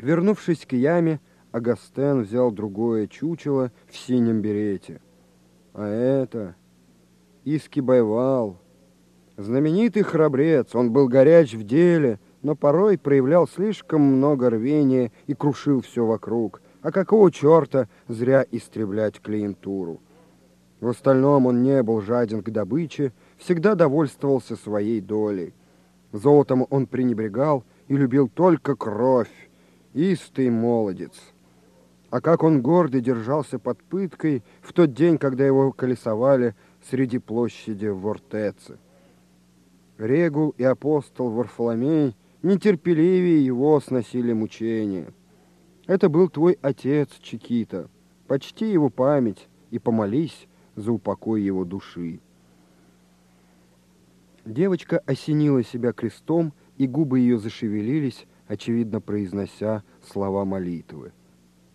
Вернувшись к яме, Агастен взял другое чучело в синем берете. А это Иски Байвал, знаменитый храбрец, он был горяч в деле, но порой проявлял слишком много рвения и крушил все вокруг. А какого черта зря истреблять клиентуру? В остальном он не был жаден к добыче, всегда довольствовался своей долей. Золотом он пренебрегал и любил только кровь. Истый молодец. А как он гордо держался под пыткой в тот день, когда его колесовали среди площади в Вортеце. Регул и апостол Варфоломей нетерпеливее его сносили мучения. Это был твой отец, Чикита. Почти его память и помолись за упокой его души. Девочка осенила себя крестом, и губы ее зашевелились, очевидно произнося слова молитвы.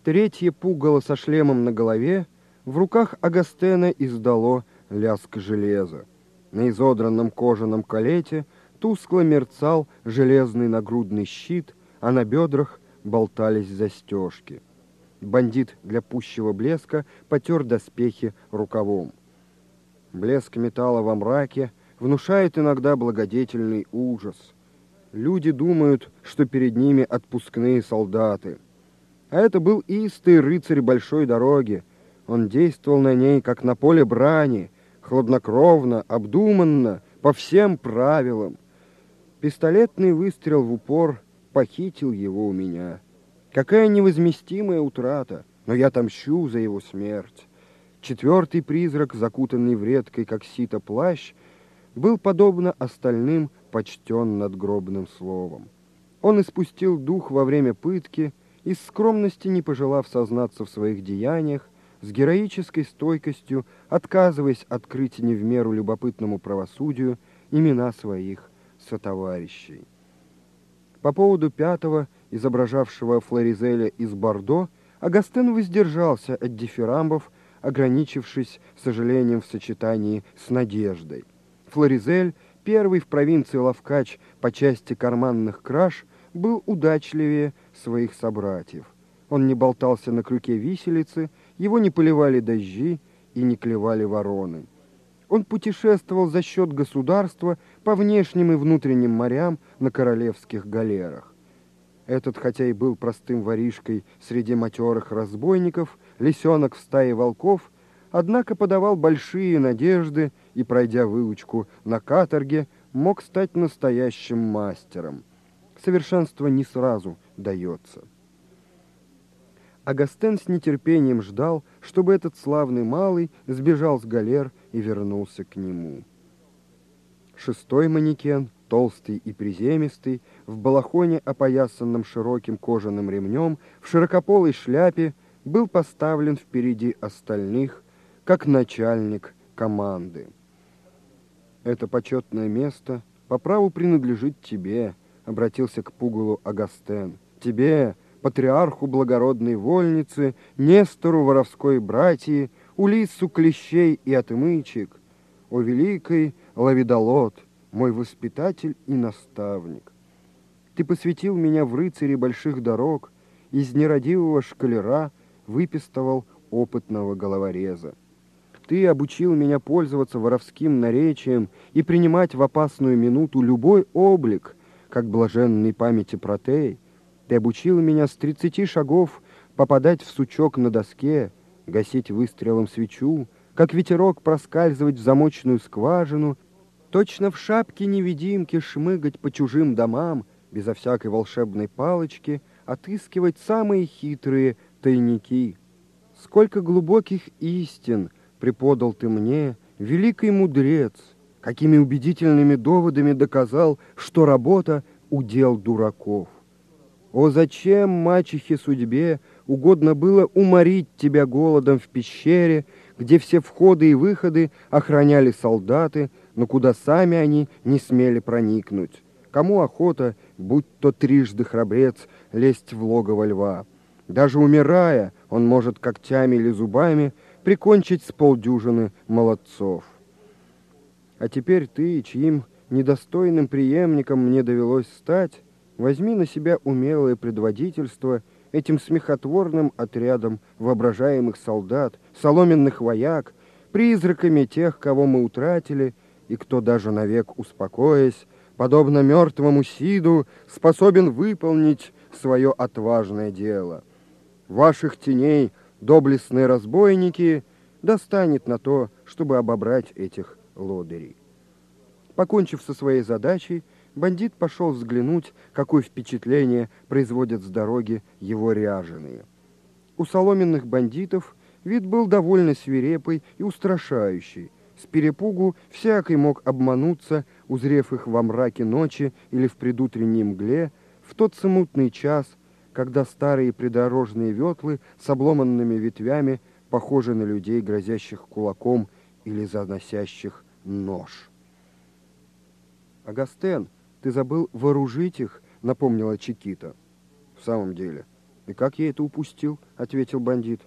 Третье пугало со шлемом на голове в руках Агастена издало лязг железа. На изодранном кожаном колете тускло мерцал железный нагрудный щит, а на бедрах болтались застежки. Бандит для пущего блеска потер доспехи рукавом. Блеск металла во мраке внушает иногда благодетельный ужас. Люди думают, что перед ними отпускные солдаты. А это был истый рыцарь большой дороги. Он действовал на ней, как на поле брани, хладнокровно, обдуманно, по всем правилам. Пистолетный выстрел в упор похитил его у меня. Какая невозместимая утрата, но я отомщу за его смерть. Четвертый призрак, закутанный в редкой, как сито, плащ, был, подобно остальным, почтен надгробным словом. Он испустил дух во время пытки, из скромности не пожелав сознаться в своих деяниях, с героической стойкостью, отказываясь открыть не в меру любопытному правосудию имена своих сотоварищей. По поводу пятого, изображавшего Флоризеля из Бордо, Агастен воздержался от дифирамбов, ограничившись сожалением в сочетании с надеждой. Флоризель, первый в провинции Лавкач по части карманных краж, был удачливее своих собратьев. Он не болтался на крюке виселицы, его не поливали дожди и не клевали вороны. Он путешествовал за счет государства по внешним и внутренним морям на королевских галерах. Этот, хотя и был простым воришкой среди матерых разбойников, лисенок в стае волков, однако подавал большие надежды и, пройдя выучку на каторге, мог стать настоящим мастером. Совершенство не сразу дается. Агастен с нетерпением ждал, чтобы этот славный малый сбежал с галер и вернулся к нему. Шестой манекен, толстый и приземистый, в балахоне, опоясанном широким кожаным ремнем, в широкополой шляпе, был поставлен впереди остальных, как начальник команды. «Это почетное место по праву принадлежит тебе», — обратился к Пугалу Агастен. «Тебе, патриарху благородной вольницы, Нестору воровской братьи, Улиссу клещей и отмычек, о великий Лавидолот, мой воспитатель и наставник. Ты посвятил меня в рыцари больших дорог, из нерадивого шкалера выпистывал опытного головореза. Ты обучил меня пользоваться воровским наречием и принимать в опасную минуту любой облик, как блаженный памяти протей, ты обучил меня с тридцати шагов попадать в сучок на доске, гасить выстрелом свечу, как ветерок проскальзывать в замочную скважину, точно в шапке невидимки шмыгать по чужим домам, безо всякой волшебной палочки, отыскивать самые хитрые тайники. Сколько глубоких истин преподал ты мне, великий мудрец, какими убедительными доводами доказал, что работа — удел дураков. О, зачем мачехе судьбе угодно было уморить тебя голодом в пещере, где все входы и выходы охраняли солдаты, но куда сами они не смели проникнуть? Кому охота, будь то трижды храбрец, лезть в логово льва? Даже умирая, он может когтями или зубами прикончить с полдюжины молодцов. А теперь ты, чьим недостойным преемником мне довелось стать, Возьми на себя умелое предводительство этим смехотворным отрядом воображаемых солдат, соломенных вояк, призраками тех, кого мы утратили, и кто даже навек успокоясь, подобно мертвому Сиду, способен выполнить свое отважное дело. Ваших теней, доблестные разбойники, достанет на то, чтобы обобрать этих лодырей. Покончив со своей задачей, бандит пошел взглянуть, какое впечатление производят с дороги его ряженые. У соломенных бандитов вид был довольно свирепый и устрашающий. С перепугу всякий мог обмануться, узрев их во мраке ночи или в предутренней мгле, в тот смутный час, когда старые придорожные ветлы с обломанными ветвями похожи на людей, грозящих кулаком или заносящих нож. «Агастен, ты забыл вооружить их», — напомнила Чикита. «В самом деле. И как я это упустил?» — ответил бандит.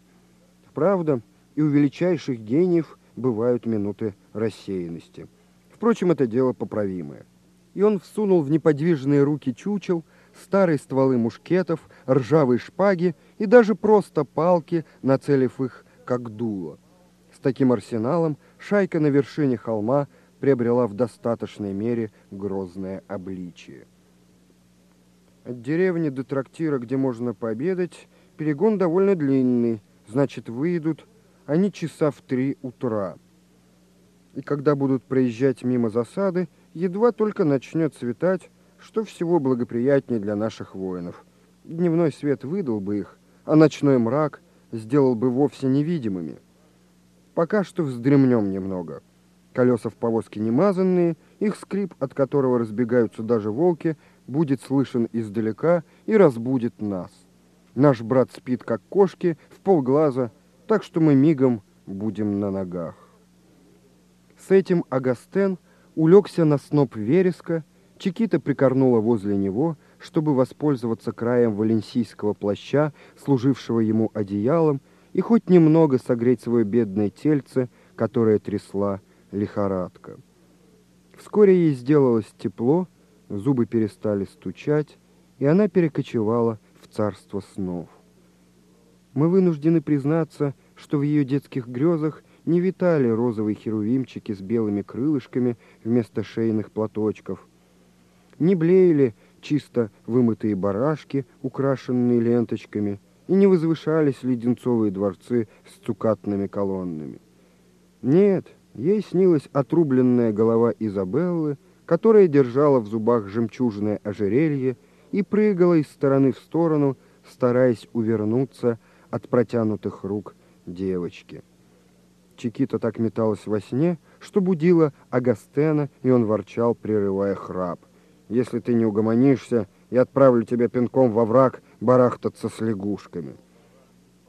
«Правда, и у величайших гениев бывают минуты рассеянности. Впрочем, это дело поправимое». И он всунул в неподвижные руки чучел старые стволы мушкетов, ржавые шпаги и даже просто палки, нацелив их как дуло. С таким арсеналом шайка на вершине холма приобрела в достаточной мере грозное обличие. От деревни до трактира, где можно пообедать, перегон довольно длинный, значит, выйдут они часа в три утра. И когда будут проезжать мимо засады, едва только начнет светать, что всего благоприятнее для наших воинов. Дневной свет выдал бы их, а ночной мрак сделал бы вовсе невидимыми. Пока что вздремнем немного. Колеса в повозке не мазанные, их скрип, от которого разбегаются даже волки, будет слышен издалека и разбудит нас. Наш брат спит, как кошки, в полглаза, так что мы мигом будем на ногах. С этим Агастен улегся на сноп вереска, Чикита прикорнула возле него, чтобы воспользоваться краем валенсийского плаща, служившего ему одеялом, и хоть немного согреть свое бедное тельце, которое трясла лихорадка. Вскоре ей сделалось тепло, зубы перестали стучать, и она перекочевала в царство снов. Мы вынуждены признаться, что в ее детских грезах не витали розовые херувимчики с белыми крылышками вместо шейных платочков, не блеяли чисто вымытые барашки, украшенные ленточками, и не возвышались леденцовые дворцы с цукатными колоннами. Нет, Ей снилась отрубленная голова Изабеллы, которая держала в зубах жемчужное ожерелье и прыгала из стороны в сторону, стараясь увернуться от протянутых рук девочки. Чикита так металась во сне, что будила Агастена, и он ворчал, прерывая храп. «Если ты не угомонишься, я отправлю тебя пинком во враг барахтаться с лягушками».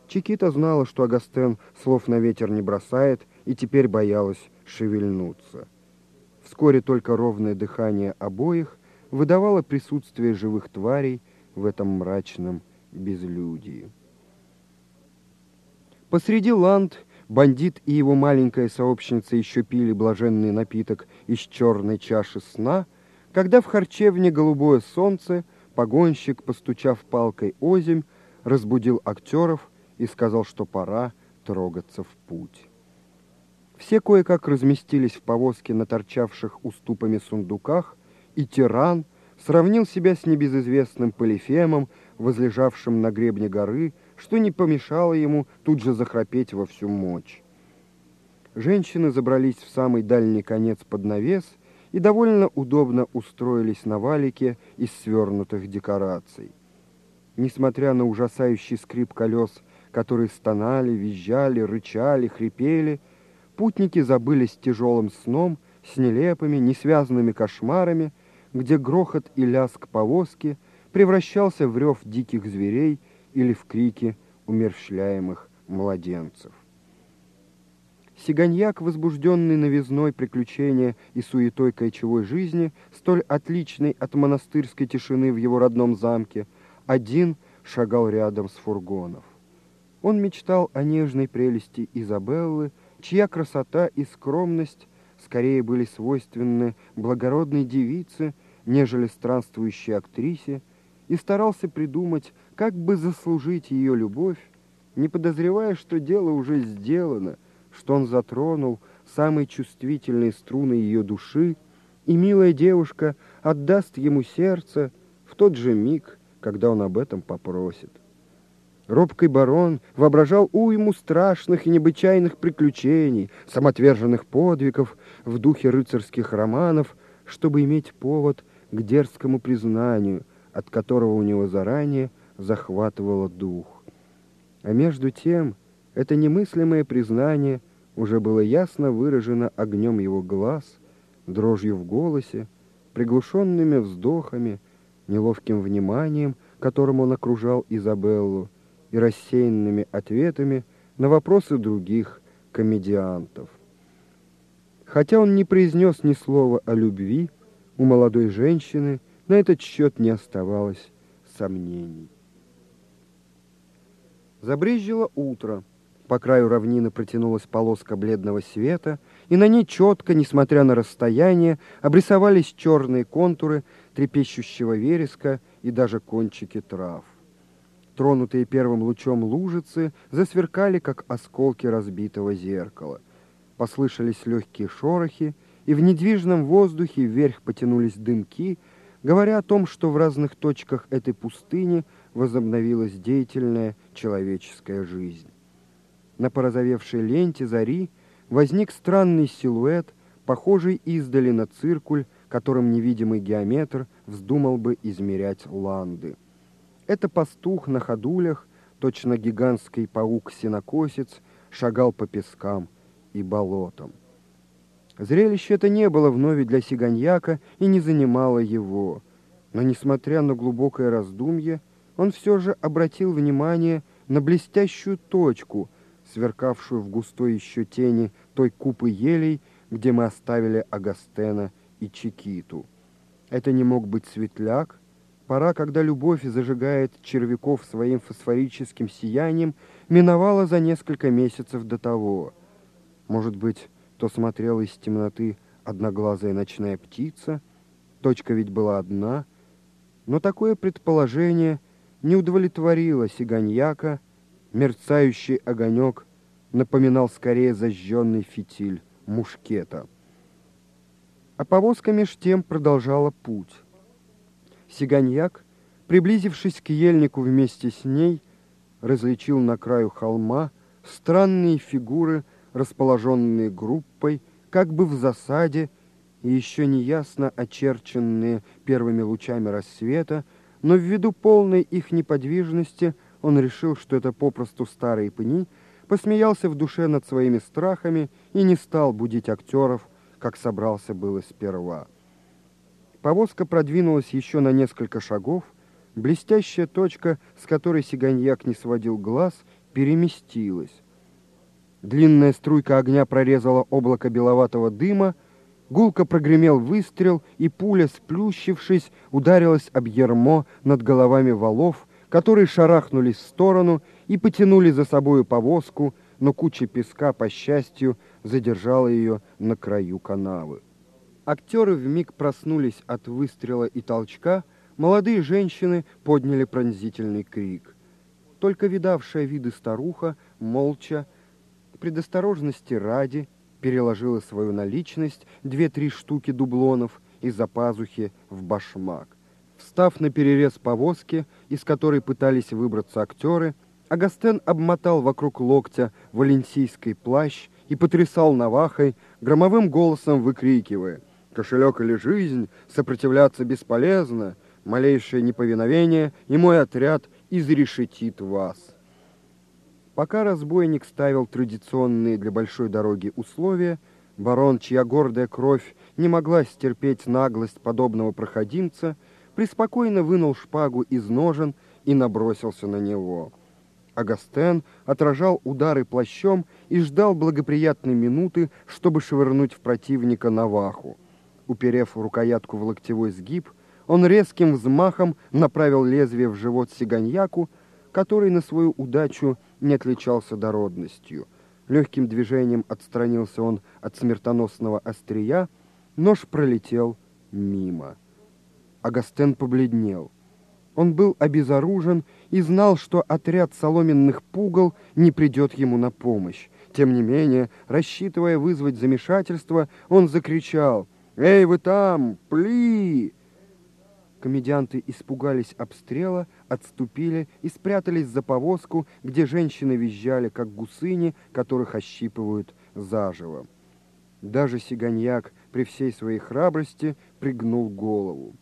Чикита знала, что Агастен слов на ветер не бросает, и теперь боялась шевельнуться. Вскоре только ровное дыхание обоих выдавало присутствие живых тварей в этом мрачном безлюдии. Посреди ланд бандит и его маленькая сообщница еще пили блаженный напиток из черной чаши сна, когда в харчевне голубое солнце погонщик, постучав палкой озимь, разбудил актеров и сказал, что пора трогаться в путь. Все кое-как разместились в повозке на торчавших уступами сундуках, и тиран сравнил себя с небезызвестным Полифемом, возлежавшим на гребне горы, что не помешало ему тут же захрапеть во всю мочь. Женщины забрались в самый дальний конец под навес и довольно удобно устроились на валике из свернутых декораций. Несмотря на ужасающий скрип колес, которые стонали, визжали, рычали, хрипели, Путники забылись тяжелым сном, с нелепыми, несвязанными кошмарами, где грохот и лязг повозки превращался в рев диких зверей или в крики умерщвляемых младенцев. Сиганьяк, возбужденный новизной приключения и суетой кочевой жизни, столь отличной от монастырской тишины в его родном замке, один шагал рядом с фургонов. Он мечтал о нежной прелести Изабеллы, чья красота и скромность скорее были свойственны благородной девице, нежели странствующей актрисе, и старался придумать, как бы заслужить ее любовь, не подозревая, что дело уже сделано, что он затронул самые чувствительные струны ее души, и милая девушка отдаст ему сердце в тот же миг, когда он об этом попросит. Робкий барон воображал уйму страшных и необычайных приключений, самоотверженных подвигов в духе рыцарских романов, чтобы иметь повод к дерзкому признанию, от которого у него заранее захватывало дух. А между тем это немыслимое признание уже было ясно выражено огнем его глаз, дрожью в голосе, приглушенными вздохами, неловким вниманием, которым он окружал Изабеллу, и рассеянными ответами на вопросы других комедиантов. Хотя он не произнес ни слова о любви, у молодой женщины на этот счет не оставалось сомнений. Забрезжило утро. По краю равнины протянулась полоска бледного света, и на ней четко, несмотря на расстояние, обрисовались черные контуры трепещущего вереска и даже кончики трав тронутые первым лучом лужицы, засверкали, как осколки разбитого зеркала. Послышались легкие шорохи, и в недвижном воздухе вверх потянулись дымки, говоря о том, что в разных точках этой пустыни возобновилась деятельная человеческая жизнь. На порозовевшей ленте зари возник странный силуэт, похожий издали на циркуль, которым невидимый геометр вздумал бы измерять ланды. Это пастух на ходулях, точно гигантский паук-синокосец, шагал по пескам и болотам. Зрелище это не было вновь для сиганьяка и не занимало его. Но, несмотря на глубокое раздумье, он все же обратил внимание на блестящую точку, сверкавшую в густой еще тени той купы елей, где мы оставили Агастена и Чикиту. Это не мог быть светляк, Пора, когда любовь зажигает червяков своим фосфорическим сиянием, миновала за несколько месяцев до того. Может быть, то смотрела из темноты одноглазая ночная птица, точка ведь была одна, но такое предположение не удовлетворило сиганьяка, мерцающий огонек напоминал скорее зажженный фитиль мушкета. А повозка меж тем продолжала путь. Сиганьяк, приблизившись к ельнику вместе с ней, различил на краю холма странные фигуры, расположенные группой, как бы в засаде, и еще неясно очерченные первыми лучами рассвета, но ввиду полной их неподвижности он решил, что это попросту старые пни, посмеялся в душе над своими страхами и не стал будить актеров, как собрался было сперва. Повозка продвинулась еще на несколько шагов. Блестящая точка, с которой сиганьяк не сводил глаз, переместилась. Длинная струйка огня прорезала облако беловатого дыма, гулко прогремел выстрел, и пуля, сплющившись, ударилась об ермо над головами валов, которые шарахнулись в сторону и потянули за собою повозку, но куча песка, по счастью, задержала ее на краю канавы. Актеры вмиг проснулись от выстрела и толчка, молодые женщины подняли пронзительный крик. Только видавшая виды старуха, молча, предосторожности ради, переложила свою наличность, две-три штуки дублонов, из-за пазухи в башмак. Встав на перерез повозки, из которой пытались выбраться актеры, Агастен обмотал вокруг локтя валенсийский плащ и потрясал навахой, громовым голосом выкрикивая — Кошелек или жизнь, сопротивляться бесполезно, малейшее неповиновение, и мой отряд изрешетит вас. Пока разбойник ставил традиционные для большой дороги условия, барон, чья гордая кровь не могла стерпеть наглость подобного проходимца, преспокойно вынул шпагу из ножен и набросился на него. Агастен отражал удары плащом и ждал благоприятной минуты, чтобы швырнуть в противника наваху. Уперев рукоятку в локтевой сгиб, он резким взмахом направил лезвие в живот сиганьяку, который на свою удачу не отличался дородностью. Легким движением отстранился он от смертоносного острия, нож пролетел мимо. Агастен побледнел. Он был обезоружен и знал, что отряд соломенных пугал не придет ему на помощь. Тем не менее, рассчитывая вызвать замешательство, он закричал «Эй, вы там! Пли!» Комедианты испугались обстрела, отступили и спрятались за повозку, где женщины визжали, как гусыни, которых ощипывают заживо. Даже Сиганьяк при всей своей храбрости пригнул голову.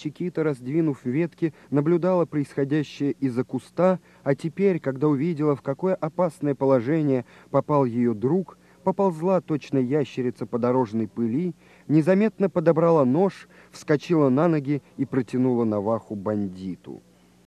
Чикита, раздвинув ветки, наблюдала происходящее из-за куста, а теперь, когда увидела, в какое опасное положение попал ее друг, поползла точно ящерица по дорожной пыли, незаметно подобрала нож, вскочила на ноги и протянула Наваху бандиту.